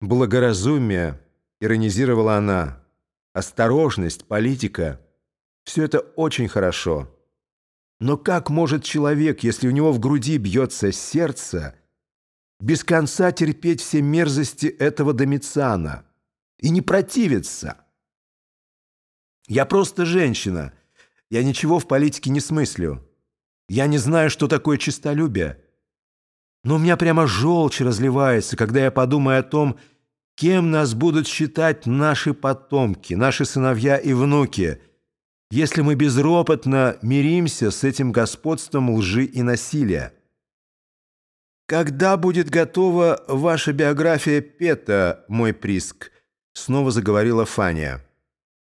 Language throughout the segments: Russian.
Благоразумие, иронизировала она, осторожность, политика – все это очень хорошо. Но как может человек, если у него в груди бьется сердце, без конца терпеть все мерзости этого Домициана и не противиться? Я просто женщина. Я ничего в политике не смыслю. Я не знаю, что такое честолюбие. Но у меня прямо желчь разливается, когда я подумаю о том, кем нас будут считать наши потомки, наши сыновья и внуки, если мы безропотно миримся с этим господством лжи и насилия. «Когда будет готова ваша биография Пета, мой приск?» Снова заговорила Фаня.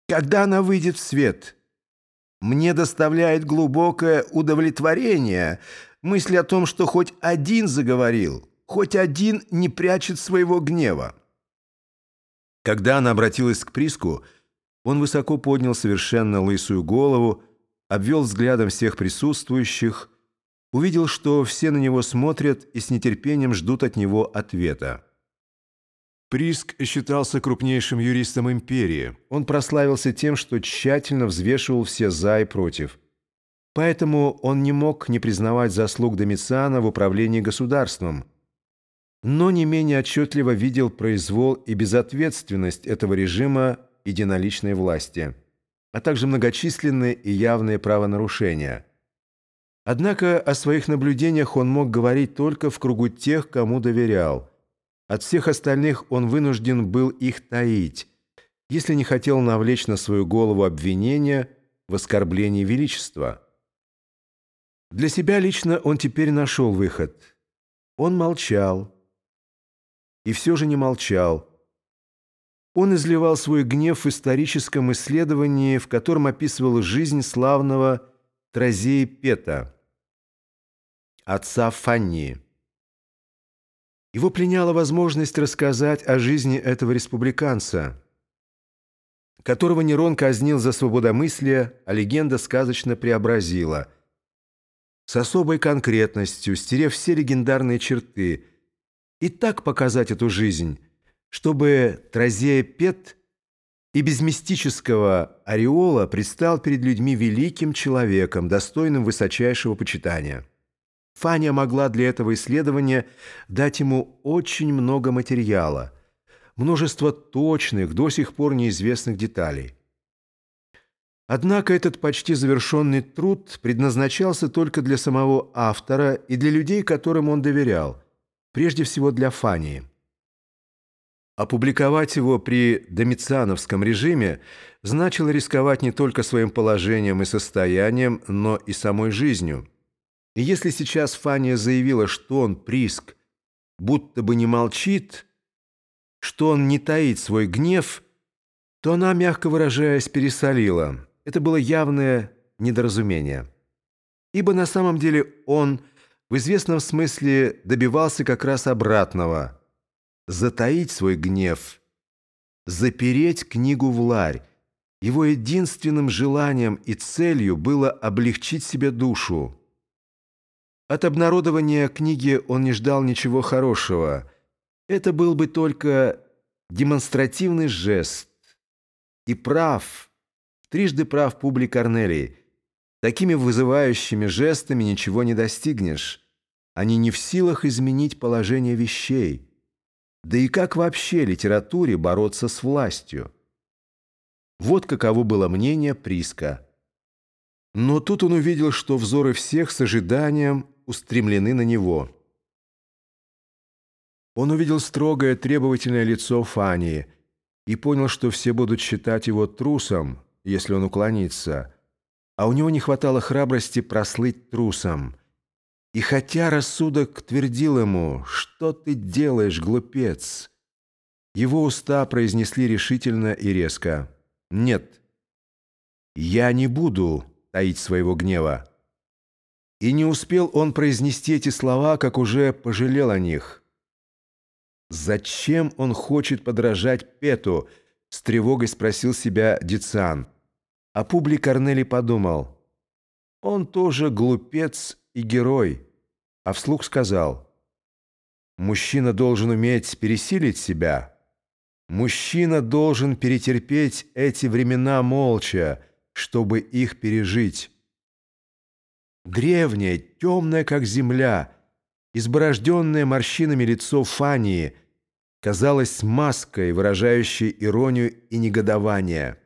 «Когда она выйдет в свет?» «Мне доставляет глубокое удовлетворение мысль о том, что хоть один заговорил, хоть один не прячет своего гнева». Когда она обратилась к Приску, он высоко поднял совершенно лысую голову, обвел взглядом всех присутствующих, увидел, что все на него смотрят и с нетерпением ждут от него ответа. Приск считался крупнейшим юристом империи. Он прославился тем, что тщательно взвешивал все «за» и «против». Поэтому он не мог не признавать заслуг Домициана в управлении государством – но не менее отчетливо видел произвол и безответственность этого режима единоличной власти, а также многочисленные и явные правонарушения. Однако о своих наблюдениях он мог говорить только в кругу тех, кому доверял. От всех остальных он вынужден был их таить, если не хотел навлечь на свою голову обвинения в оскорблении величества. Для себя лично он теперь нашел выход. Он молчал и все же не молчал. Он изливал свой гнев в историческом исследовании, в котором описывал жизнь славного Тразея Пета, отца Фанни. Его пленяла возможность рассказать о жизни этого республиканца, которого Нерон казнил за свободомыслие, а легенда сказочно преобразила. С особой конкретностью, стерев все легендарные черты – и так показать эту жизнь, чтобы Тразея Пет и без мистического ореола предстал перед людьми великим человеком, достойным высочайшего почитания. Фаня могла для этого исследования дать ему очень много материала, множество точных, до сих пор неизвестных деталей. Однако этот почти завершенный труд предназначался только для самого автора и для людей, которым он доверял – прежде всего для Фании. Опубликовать его при домициановском режиме значило рисковать не только своим положением и состоянием, но и самой жизнью. И если сейчас Фания заявила, что он приск, будто бы не молчит, что он не таит свой гнев, то она, мягко выражаясь, пересолила. Это было явное недоразумение. Ибо на самом деле он – в известном смысле добивался как раз обратного – затаить свой гнев, запереть книгу в ларь. Его единственным желанием и целью было облегчить себе душу. От обнародования книги он не ждал ничего хорошего. Это был бы только демонстративный жест. И прав, трижды прав Публи Корнелий. Такими вызывающими жестами ничего не достигнешь. Они не в силах изменить положение вещей. Да и как вообще литературе бороться с властью? Вот каково было мнение Приска. Но тут он увидел, что взоры всех с ожиданием устремлены на него. Он увидел строгое требовательное лицо Фании и понял, что все будут считать его трусом, если он уклонится, а у него не хватало храбрости прослыть трусом – и хотя рассудок твердил ему, что ты делаешь, глупец, его уста произнесли решительно и резко. Нет, я не буду таить своего гнева. И не успел он произнести эти слова, как уже пожалел о них. «Зачем он хочет подражать Пету?» — с тревогой спросил себя Дицан. А Публи Корнели подумал. «Он тоже глупец и герой, а вслух сказал, «Мужчина должен уметь пересилить себя, Мужчина должен перетерпеть эти времена молча, чтобы их пережить. Древнее, темное, как земля, изборожденное морщинами лицо Фании казалось маской, выражающей иронию и негодование.